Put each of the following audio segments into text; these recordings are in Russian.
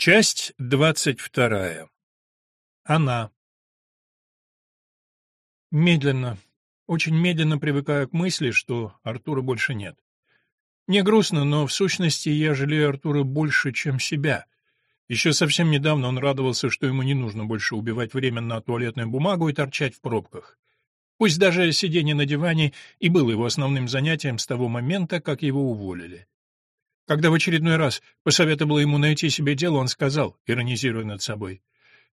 Часть двадцать вторая. Она. Медленно, очень медленно привыкаю к мысли, что Артура больше нет. Мне грустно, но в сущности я жалею Артура больше, чем себя. Еще совсем недавно он радовался, что ему не нужно больше убивать время на туалетную бумагу и торчать в пробках. Пусть даже сидение на диване и было его основным занятием с того момента, как его уволили. Когда в очередной раз посоветовала ему найти себе дело, он сказал, иронизируя над собой,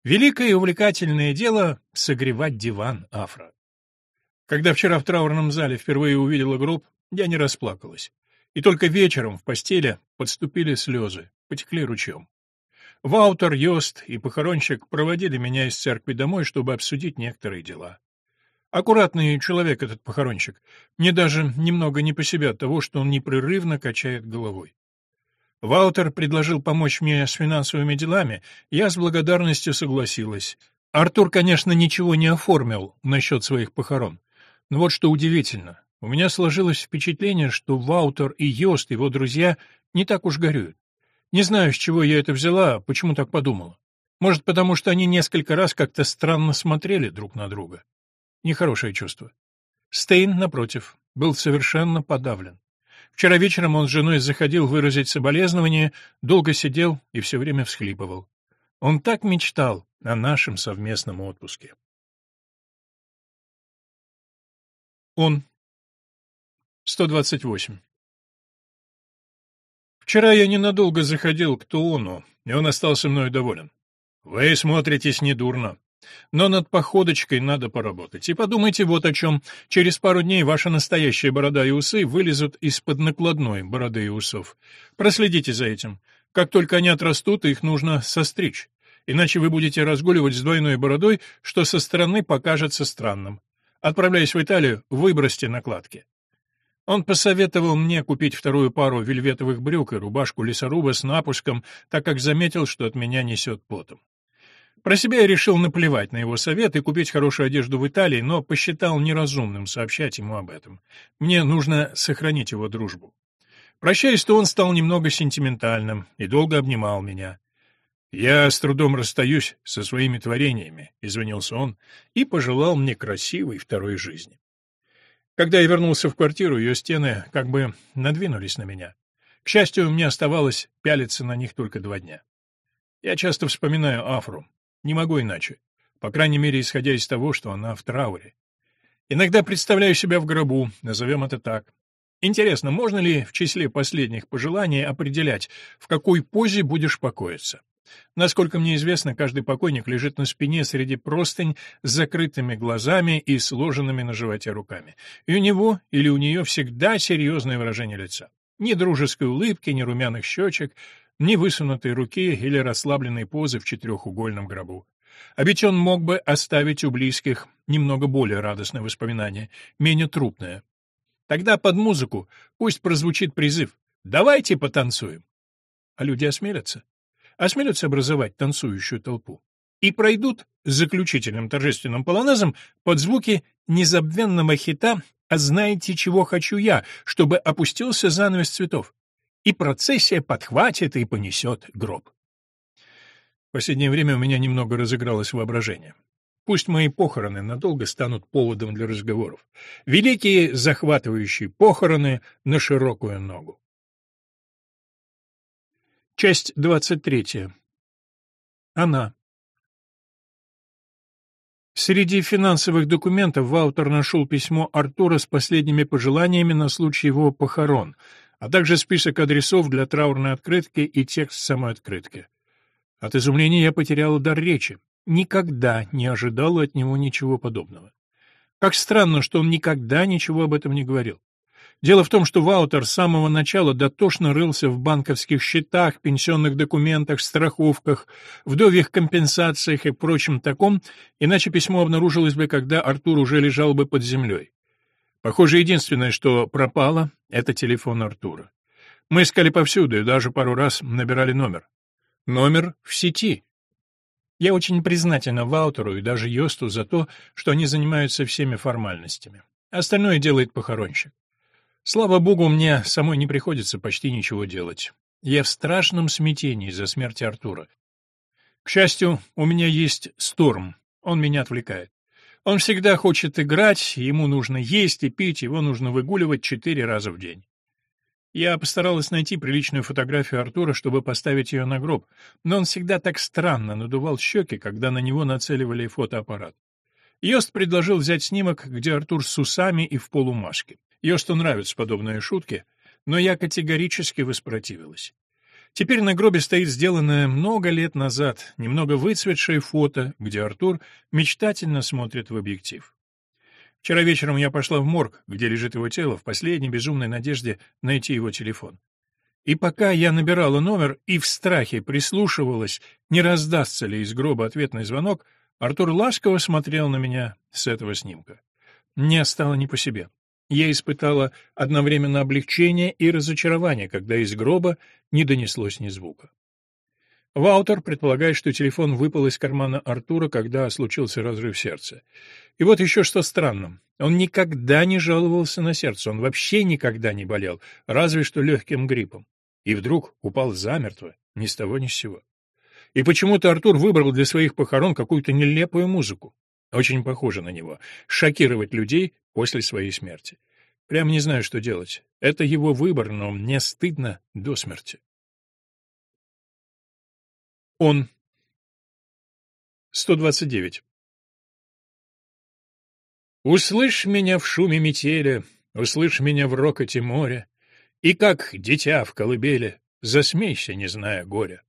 «Великое и увлекательное дело — согревать диван, Афра». Когда вчера в траурном зале впервые увидела гроб, я не расплакалась. И только вечером в постели подступили слезы, потекли ручьем. Ваутер, Йост и похоронщик проводили меня из церкви домой, чтобы обсудить некоторые дела. Аккуратный человек этот похоронщик. Мне даже немного не по себе от того, что он непрерывно качает головой. Ваутер предложил помочь мне с финансовыми делами, я с благодарностью согласилась. Артур, конечно, ничего не оформил насчет своих похорон. Но вот что удивительно. У меня сложилось впечатление, что Ваутер и Йост, его друзья, не так уж горюют. Не знаю, с чего я это взяла, почему так подумала. Может, потому что они несколько раз как-то странно смотрели друг на друга. Нехорошее чувство. Стейн, напротив, был совершенно подавлен. Вчера вечером он с женой заходил выразить соболезнование, долго сидел и все время всхлипывал. Он так мечтал о нашем совместном отпуске. Он. 128. Вчера я ненадолго заходил к Туону, и он остался мною доволен. Вы смотритесь недурно. Но над походочкой надо поработать. И подумайте вот о чем. Через пару дней ваша настоящая борода и усы вылезут из-под накладной бороды и усов. Проследите за этим. Как только они отрастут, их нужно состричь. Иначе вы будете разгуливать с двойной бородой, что со стороны покажется странным. Отправляясь в Италию, выбросьте накладки. Он посоветовал мне купить вторую пару вельветовых брюк и рубашку лесоруба с напуском, так как заметил, что от меня несет потом. Про себя я решил наплевать на его совет и купить хорошую одежду в Италии, но посчитал неразумным сообщать ему об этом. Мне нужно сохранить его дружбу. Прощаясь, то он стал немного сентиментальным и долго обнимал меня. «Я с трудом расстаюсь со своими творениями», — извинился он, и пожелал мне красивой второй жизни. Когда я вернулся в квартиру, ее стены как бы надвинулись на меня. К счастью, мне оставалось пялиться на них только два дня. Я часто вспоминаю Афру. Не могу иначе. По крайней мере, исходя из того, что она в трауре. Иногда представляю себя в гробу, назовем это так. Интересно, можно ли в числе последних пожеланий определять, в какой позе будешь покоиться? Насколько мне известно, каждый покойник лежит на спине среди простынь с закрытыми глазами и сложенными на животе руками. И у него или у нее всегда серьезное выражение лица. Ни дружеской улыбки, ни румяных щечек, ни высунутой руки или расслабленной позы в четырехугольном гробу. Он мог бы оставить у близких немного более радостное воспоминание, менее трупное. Тогда под музыку пусть прозвучит призыв «Давайте потанцуем». А люди осмелятся. Осмелятся образовать танцующую толпу. И пройдут заключительным торжественным полонезом под звуки незабвенного хита «А знаете, чего хочу я?» чтобы опустился занавес цветов и процессия подхватит и понесет гроб. В последнее время у меня немного разыгралось воображение. Пусть мои похороны надолго станут поводом для разговоров. Великие захватывающие похороны на широкую ногу. Часть двадцать третья. Она. Среди финансовых документов Ваутер нашел письмо Артура с последними пожеланиями на случай его похорон — а также список адресов для траурной открытки и текст самой открытки. От изумления я потеряла дар речи. Никогда не ожидала от него ничего подобного. Как странно, что он никогда ничего об этом не говорил. Дело в том, что Ваутер с самого начала дотошно рылся в банковских счетах, пенсионных документах, страховках, вдовьих компенсациях и прочем таком, иначе письмо обнаружилось бы, когда Артур уже лежал бы под землей. Похоже, единственное, что пропало, — это телефон Артура. Мы искали повсюду и даже пару раз набирали номер. Номер в сети. Я очень признательна Ваутеру и даже Йосту за то, что они занимаются всеми формальностями. Остальное делает похоронщик. Слава богу, мне самой не приходится почти ничего делать. Я в страшном смятении за смерть Артура. К счастью, у меня есть Сторм, он меня отвлекает. Он всегда хочет играть, ему нужно есть и пить, его нужно выгуливать четыре раза в день. Я постаралась найти приличную фотографию Артура, чтобы поставить ее на гроб, но он всегда так странно надувал щеки, когда на него нацеливали фотоаппарат. Йост предложил взять снимок, где Артур с усами и в полумаске. Йосту нравятся подобные шутки, но я категорически воспротивилась. Теперь на гробе стоит сделанное много лет назад, немного выцветшее фото, где Артур мечтательно смотрит в объектив. Вчера вечером я пошла в морг, где лежит его тело, в последней безумной надежде найти его телефон. И пока я набирала номер и в страхе прислушивалась, не раздастся ли из гроба ответный звонок, Артур ласково смотрел на меня с этого снимка. Мне стало не по себе. Я испытала одновременно облегчение и разочарование, когда из гроба не донеслось ни звука. Ваутер предполагает, что телефон выпал из кармана Артура, когда случился разрыв сердца. И вот еще что странно. Он никогда не жаловался на сердце, он вообще никогда не болел, разве что легким гриппом. И вдруг упал замертво, ни с того ни с сего. И почему-то Артур выбрал для своих похорон какую-то нелепую музыку. Очень похоже на него. Шокировать людей после своей смерти. Прямо не знаю, что делать. Это его выбор, но мне стыдно до смерти. Он. 129. Услышь меня в шуме метели, услышь меня в рокоте моря, и как дитя в колыбели, засмейся, не зная горя.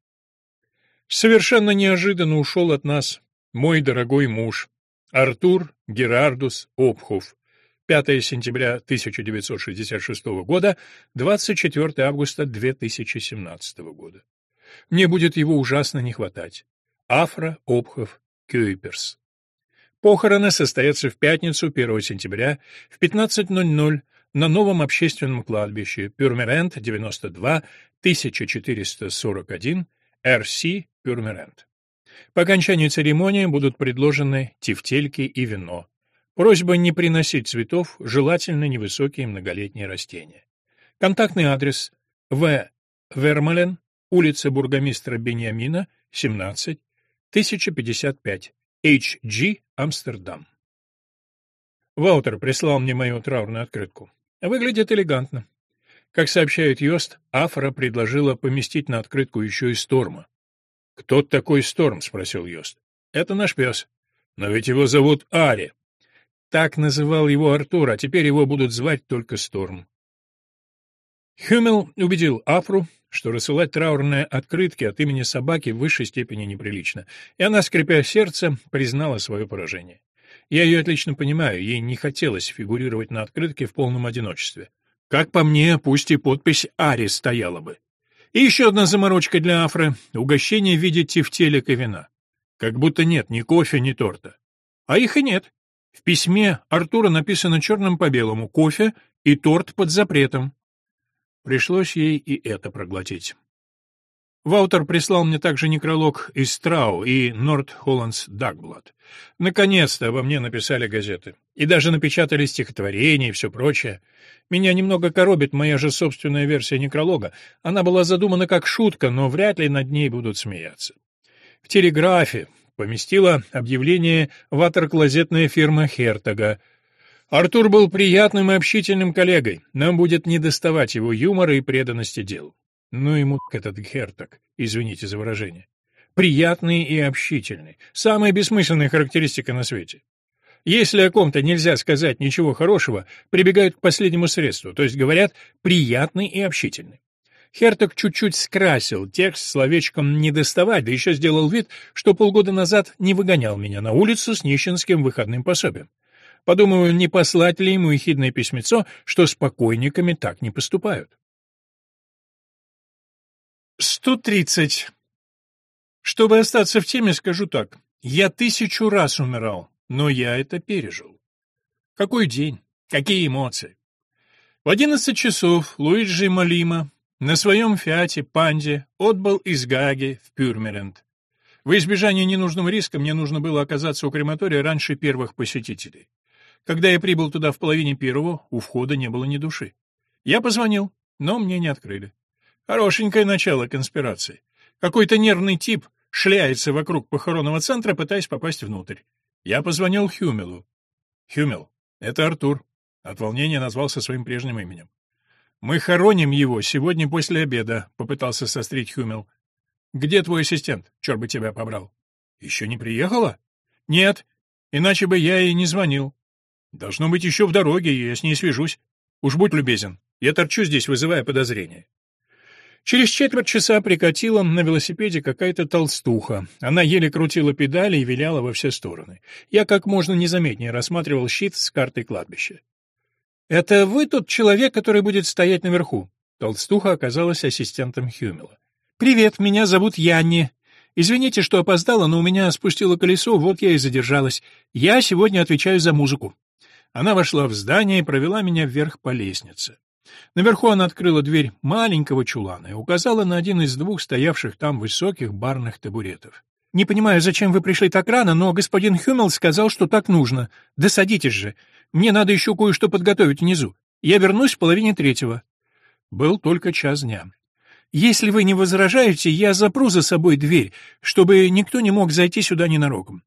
Совершенно неожиданно ушел от нас мой дорогой муж, Артур Герардус Обхов, 5 сентября 1966 года, 24 августа 2017 года. Мне будет его ужасно не хватать. Афра Обхов Кюйперс. Похороны состоятся в пятницу, 1 сентября, в 15.00 на новом общественном кладбище Пюрмерент, 92, 1441, РС Пюрмерент. По окончании церемонии будут предложены тефтельки и вино. Просьба не приносить цветов, желательно невысокие многолетние растения. Контактный адрес В. Вермален, улица бургомистра Беньямина, 17, 1055, HG, Амстердам. Ваутер прислал мне мою траурную открытку. Выглядит элегантно. Как сообщает Йост, Афра предложила поместить на открытку еще и Сторма. «Кто такой Сторм?» — спросил Йост. «Это наш пес. Но ведь его зовут Ари». Так называл его Артур, а теперь его будут звать только Сторм. Хюмел убедил Афру, что рассылать траурные открытки от имени собаки в высшей степени неприлично, и она, скрипя сердце, признала свое поражение. Я ее отлично понимаю, ей не хотелось фигурировать на открытке в полном одиночестве. Как по мне, пусть и подпись «Ари» стояла бы. И еще одна заморочка для Афры — угощение в виде тефтелек и вина. Как будто нет ни кофе, ни торта. А их и нет. В письме Артура написано черным по белому «кофе» и торт под запретом. Пришлось ей и это проглотить. Ваутер прислал мне также некролог из Страу и Норд-Холландс Дагблад. Наконец-то обо мне написали газеты. И даже напечатали стихотворения и все прочее. Меня немного коробит моя же собственная версия некролога. Она была задумана как шутка, но вряд ли над ней будут смеяться. В телеграфе поместила объявление ватерклозетная фирма Хертога — Артур был приятным и общительным коллегой. Нам будет недоставать его юмора и преданности делу. Ну ему этот герток, извините за выражение. Приятный и общительный. Самая бессмысленная характеристика на свете. Если о ком-то нельзя сказать ничего хорошего, прибегают к последнему средству, то есть говорят «приятный и общительный». Херток чуть-чуть скрасил текст словечком «не доставать», да еще сделал вид, что полгода назад не выгонял меня на улицу с нищенским выходным пособием. Подумаю, не послать ли ему ехидное письмецо, что с покойниками так не поступают. 130. Чтобы остаться в теме, скажу так. Я тысячу раз умирал, но я это пережил. Какой день, какие эмоции. В одиннадцать часов Луиджи Малима на своем «Фиате Панде» отбыл из Гаги в Пюрмеренд. В избежание ненужного риска мне нужно было оказаться у крематория раньше первых посетителей. Когда я прибыл туда в половине первого, у входа не было ни души. Я позвонил, но мне не открыли. Хорошенькое начало конспирации. Какой-то нервный тип шляется вокруг похоронного центра, пытаясь попасть внутрь. Я позвонил Хюмелу. Хюмел, это Артур. От волнения назвался своим прежним именем. Мы хороним его сегодня после обеда, попытался сострить Хюмел. Где твой ассистент? Черт бы тебя побрал. Еще не приехала? Нет, иначе бы я ей не звонил. Должно быть еще в дороге, и я с ней свяжусь. Уж будь любезен. Я торчу здесь, вызывая подозрения. Через четверть часа прикатила на велосипеде какая-то толстуха. Она еле крутила педали и виляла во все стороны. Я как можно незаметнее рассматривал щит с картой кладбища. «Это вы тот человек, который будет стоять наверху?» Толстуха оказалась ассистентом Хюмела. «Привет, меня зовут Янни. Извините, что опоздала, но у меня спустило колесо, вот я и задержалась. Я сегодня отвечаю за музыку». Она вошла в здание и провела меня вверх по лестнице. Наверху она открыла дверь маленького чулана и указала на один из двух стоявших там высоких барных табуретов. «Не понимаю, зачем вы пришли так рано, но господин Хюмел сказал, что так нужно. Да садитесь же. Мне надо еще кое-что подготовить внизу. Я вернусь в половине третьего». Был только час дня. «Если вы не возражаете, я запру за собой дверь, чтобы никто не мог зайти сюда ненароком».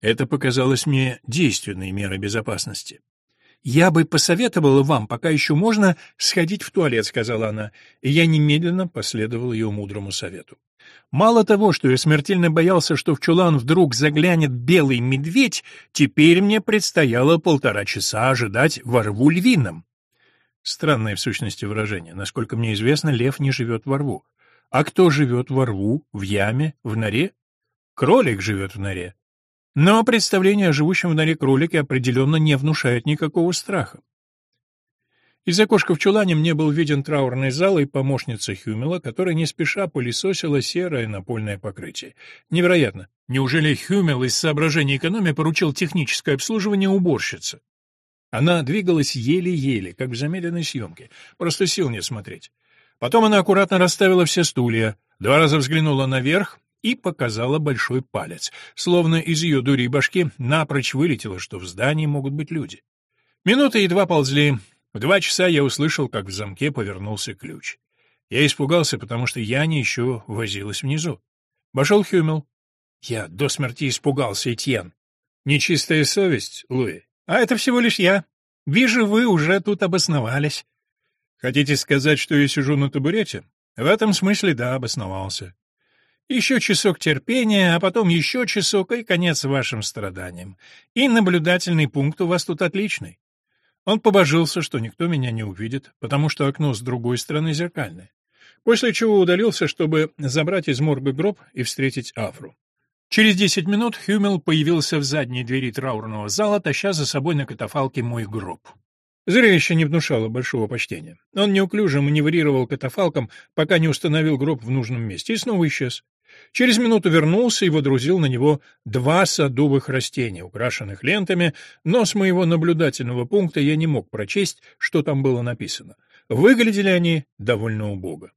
Это показалось мне действенной мерой безопасности. «Я бы посоветовала вам, пока еще можно, сходить в туалет», — сказала она, и я немедленно последовал ее мудрому совету. Мало того, что я смертельно боялся, что в чулан вдруг заглянет белый медведь, теперь мне предстояло полтора часа ожидать во рву львином. Странное в сущности выражение. Насколько мне известно, лев не живет во рву. А кто живет во рву, в яме, в норе? Кролик живет в норе. Но представление о живущем в норе кролике определенно не внушает никакого страха. Из окошка в чулане мне был виден траурный зал и помощница Хюмела, которая не спеша пылесосила серое напольное покрытие. Невероятно. Неужели Хюмел из соображений экономии поручил техническое обслуживание уборщице? Она двигалась еле-еле, как в замедленной съемке. Просто сил не смотреть. Потом она аккуратно расставила все стулья, два раза взглянула наверх, и показала большой палец, словно из ее дури башки напрочь вылетело, что в здании могут быть люди. Минуты едва ползли. В два часа я услышал, как в замке повернулся ключ. Я испугался, потому что Яня еще возилась внизу. Вошел Хюмел. Я до смерти испугался, Этьен. Нечистая совесть, Луи. А это всего лишь я. Вижу, вы уже тут обосновались. Хотите сказать, что я сижу на табурете? В этом смысле да, обосновался. Еще часок терпения, а потом еще часок и конец вашим страданиям. И наблюдательный пункт у вас тут отличный. Он побожился, что никто меня не увидит, потому что окно с другой стороны зеркальное. После чего удалился, чтобы забрать из морга гроб и встретить Афру. Через десять минут Хюмел появился в задней двери траурного зала, таща за собой на катафалке мой гроб. Зрелище не внушало большого почтения. Он неуклюже маневрировал катафалком, пока не установил гроб в нужном месте, и снова исчез. Через минуту вернулся и водрузил на него два садовых растения, украшенных лентами, но с моего наблюдательного пункта я не мог прочесть, что там было написано. Выглядели они довольно убого.